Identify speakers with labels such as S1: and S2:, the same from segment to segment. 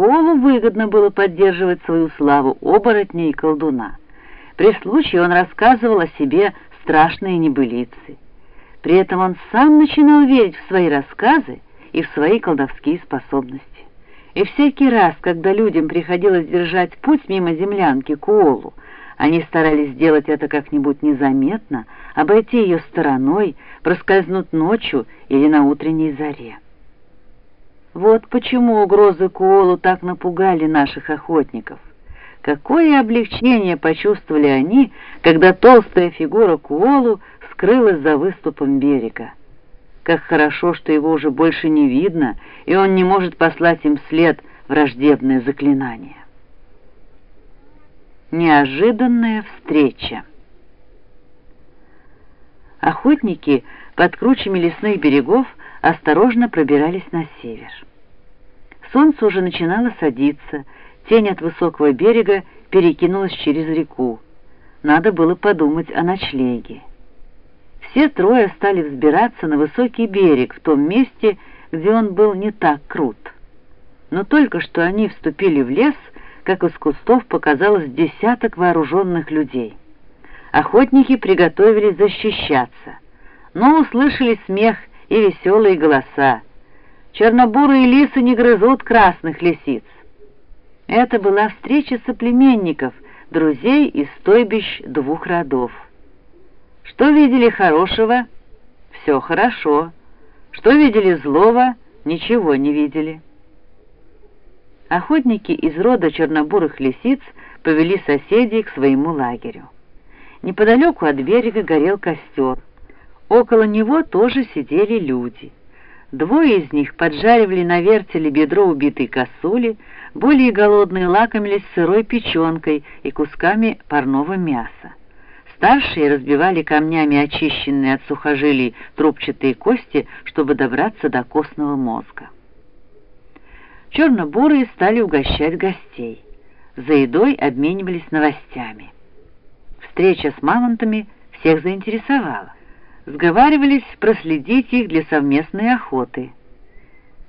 S1: Коолу выгодно было поддерживать свою славу оборотня и колдуна. При случае он рассказывал о себе страшные небылицы. При этом он сам начинал верить в свои рассказы и в свои колдовские способности. И всякий раз, когда людям приходилось держать путь мимо землянки Куолу, они старались сделать это как-нибудь незаметно, обойти ее стороной, проскользнуть ночью или на утренней заре. Вот почему угрозы Куолу так напугали наших охотников. Какое облегчение почувствовали они, когда толстая фигура Куолу скрылась за выступом берега. Как хорошо, что его уже больше не видно, и он не может послать им след враждебное заклинание. Неожиданная встреча Охотники под кручами лесных берегов осторожно пробирались на север. Солнце уже начинало садиться, тень от высокого берега перекинулась через реку. Надо было подумать о ночлеге. Все трое стали взбираться на высокий берег в том месте, где он был не так крут. Но только что они вступили в лес, как из кустов показалось десяток вооруженных людей. Охотники приготовились защищаться, но услышали смех и веселые голоса. Чернобурые лисы не грызут красных лисиц. Это была встреча соплеменников, друзей из стойбищ двух родов. Что видели хорошего? Все хорошо. Что видели злого? Ничего не видели. Охотники из рода чернобурых лисиц повели соседей к своему лагерю. Неподалеку от берега горел костер. Около него тоже сидели люди. Двое из них поджаривали на вертеле бедро убитой косули, более голодные лакомились сырой печенкой и кусками парного мяса. Старшие разбивали камнями очищенные от сухожилий трубчатые кости, чтобы добраться до костного мозга. Черно-бурые стали угощать гостей. За едой обменивались новостями. Встреча с мамонтами всех заинтересовала. Сговаривались проследить их для совместной охоты.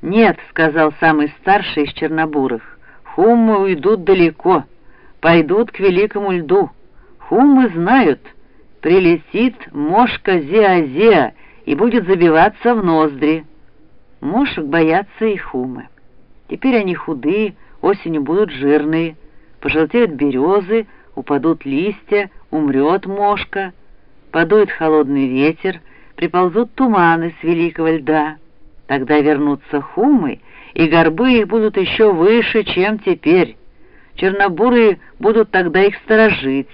S1: «Нет», — сказал самый старший из чернобурых, — «хуммы уйдут далеко, пойдут к великому льду». Хумы знают, прилетит мошка Зеа-Зеа и будет забиваться в ноздри. Мошек боятся и хумы. Теперь они худые, осенью будут жирные, пожелтеют березы, упадут листья, умрет мошка, подует холодный ветер, приползут туманы с великого льда. Тогда вернутся хумы, и горбы их будут еще выше, чем теперь. Чернобурые будут тогда их сторожить.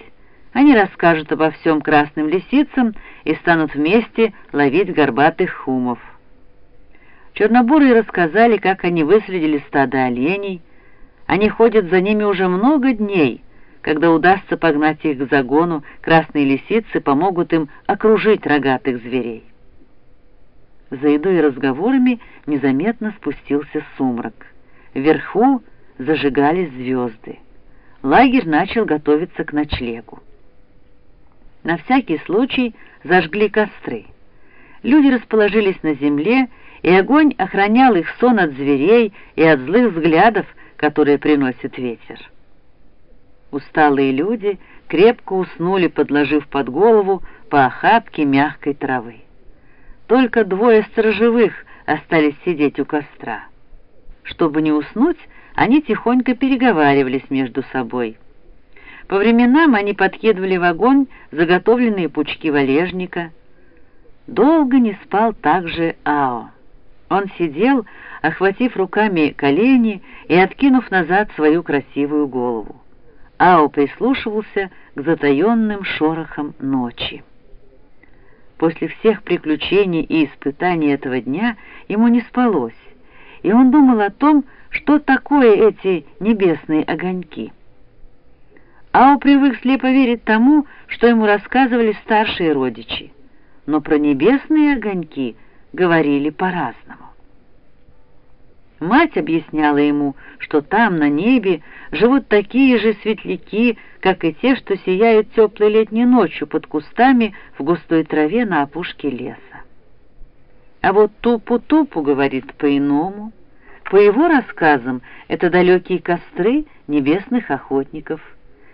S1: Они расскажут обо всем красным лисицам и станут вместе ловить горбатых хумов. Чернобурые рассказали, как они выследили стадо оленей. Они ходят за ними уже много дней. Когда удастся погнать их к загону, красные лисицы помогут им окружить рогатых зверей. За едой и разговорами незаметно спустился сумрак. Вверху зажигались звезды. Лагерь начал готовиться к ночлегу. На всякий случай зажгли костры. Люди расположились на земле, и огонь охранял их сон от зверей и от злых взглядов, которые приносит ветер. Усталые люди крепко уснули, подложив под голову по охапке мягкой травы. Только двое сторожевых остались сидеть у костра. Чтобы не уснуть, они тихонько переговаривались между собой — по временам они подкидывали в огонь заготовленные пучки валежника. Долго не спал также Ао. Он сидел, охватив руками колени и откинув назад свою красивую голову. Ао прислушивался к затаенным шорохам ночи. После всех приключений и испытаний этого дня ему не спалось, и он думал о том, что такое эти небесные огоньки. Ао привык слепо верить тому, что ему рассказывали старшие родичи, но про небесные огоньки говорили по-разному. Мать объясняла ему, что там, на небе, живут такие же светляки, как и те, что сияют теплой летней ночью под кустами в густой траве на опушке леса. А вот тупу-тупу говорит по-иному. По его рассказам, это далекие костры небесных охотников –